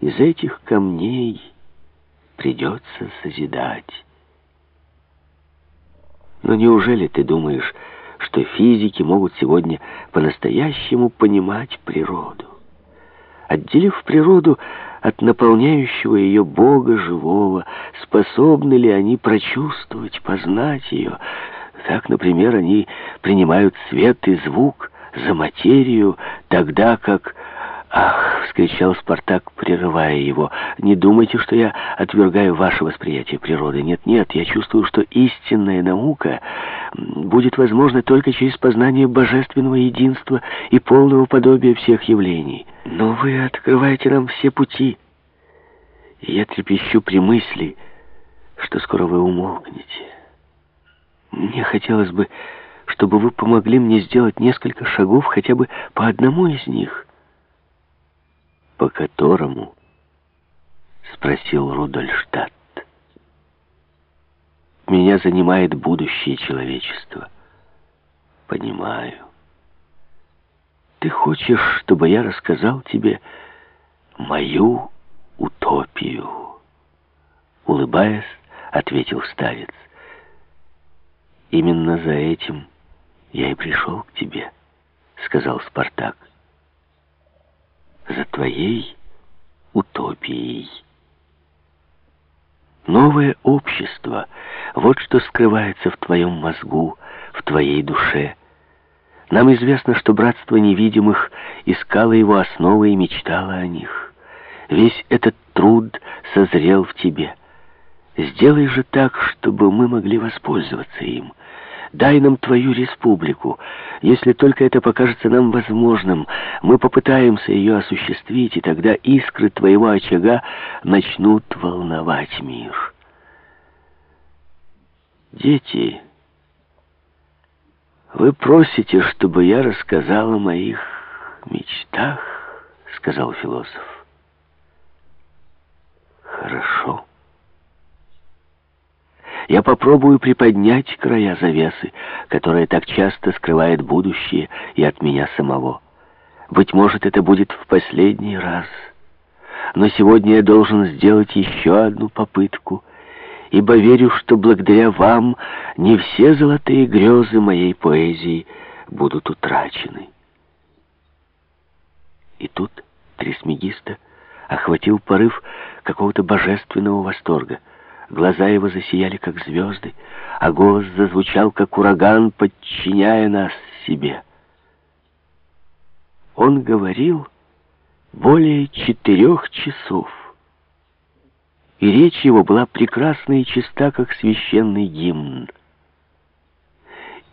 Из этих камней придется созидать. Но неужели ты думаешь, что физики могут сегодня по-настоящему понимать природу? Отделив природу от наполняющего ее Бога живого, способны ли они прочувствовать, познать ее? Так, например, они принимают свет и звук за материю, тогда как «Ах!» — вскричал Спартак, прерывая его. «Не думайте, что я отвергаю ваше восприятие природы. Нет-нет, я чувствую, что истинная наука будет возможна только через познание божественного единства и полного подобия всех явлений. Но вы открываете нам все пути, я трепещу при мысли, что скоро вы умолкнете. Мне хотелось бы, чтобы вы помогли мне сделать несколько шагов хотя бы по одному из них» по которому?» — спросил Рудольштадт. «Меня занимает будущее человечества». «Понимаю. Ты хочешь, чтобы я рассказал тебе мою утопию?» Улыбаясь, ответил старец. «Именно за этим я и пришел к тебе», — сказал Спартак твоей утопией. Новое общество — вот что скрывается в твоем мозгу, в твоей душе. Нам известно, что братство невидимых искало его основы и мечтало о них. Весь этот труд созрел в тебе. Сделай же так, чтобы мы могли воспользоваться им — Дай нам твою республику. Если только это покажется нам возможным, мы попытаемся ее осуществить, и тогда искры твоего очага начнут волновать мир. Дети, вы просите, чтобы я рассказал о моих мечтах, сказал философ. Я попробую приподнять края завесы, которая так часто скрывает будущее и от меня самого. Быть может, это будет в последний раз. Но сегодня я должен сделать еще одну попытку, ибо верю, что благодаря вам не все золотые грезы моей поэзии будут утрачены. И тут Трисмегиста охватил порыв какого-то божественного восторга — Глаза его засияли, как звезды, а голос зазвучал, как ураган, подчиняя нас себе. Он говорил более четырех часов, и речь его была прекрасна и чиста, как священный гимн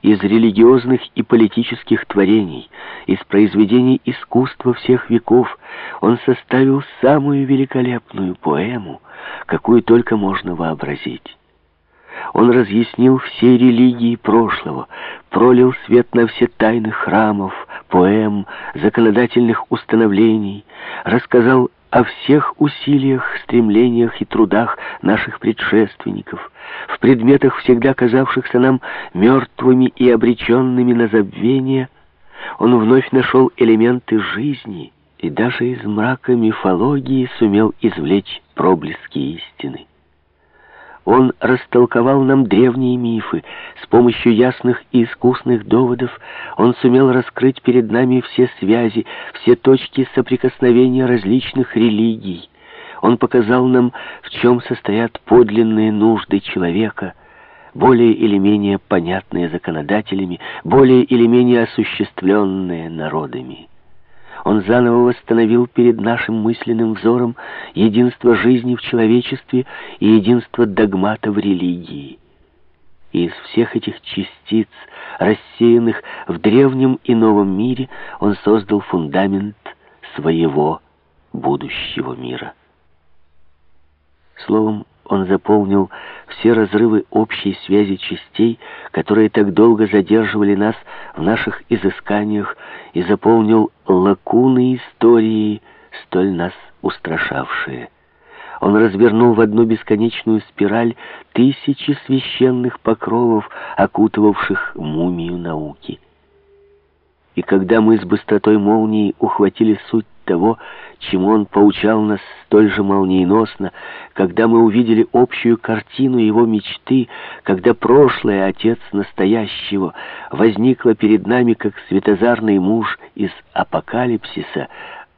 из религиозных и политических творений, из произведений искусства всех веков, он составил самую великолепную поэму, какую только можно вообразить. Он разъяснил все религии прошлого, пролил свет на все тайны храмов, поэм, законодательных установлений, рассказал о всех усилиях, стремлениях и трудах наших предшественников, в предметах, всегда казавшихся нам мертвыми и обреченными на забвение, он вновь нашел элементы жизни и даже из мрака мифологии сумел извлечь проблески истины. Он растолковал нам древние мифы. С помощью ясных и искусных доводов он сумел раскрыть перед нами все связи, все точки соприкосновения различных религий. Он показал нам, в чем состоят подлинные нужды человека, более или менее понятные законодателями, более или менее осуществленные народами. Он заново восстановил перед нашим мысленным взором единство жизни в человечестве и единство догмата в религии. И из всех этих частиц, рассеянных в древнем и новом мире, он создал фундамент своего будущего мира. Словом, он заполнил все разрывы общей связи частей, которые так долго задерживали нас в наших изысканиях, и заполнил лакуны истории, столь нас устрашавшие. Он развернул в одну бесконечную спираль тысячи священных покровов, окутывавших мумию науки. И когда мы с быстротой молнии ухватили суть того, чему он поучал нас столь же молниеносно, когда мы увидели общую картину его мечты, когда прошлое отец настоящего возникло перед нами как светозарный муж из апокалипсиса,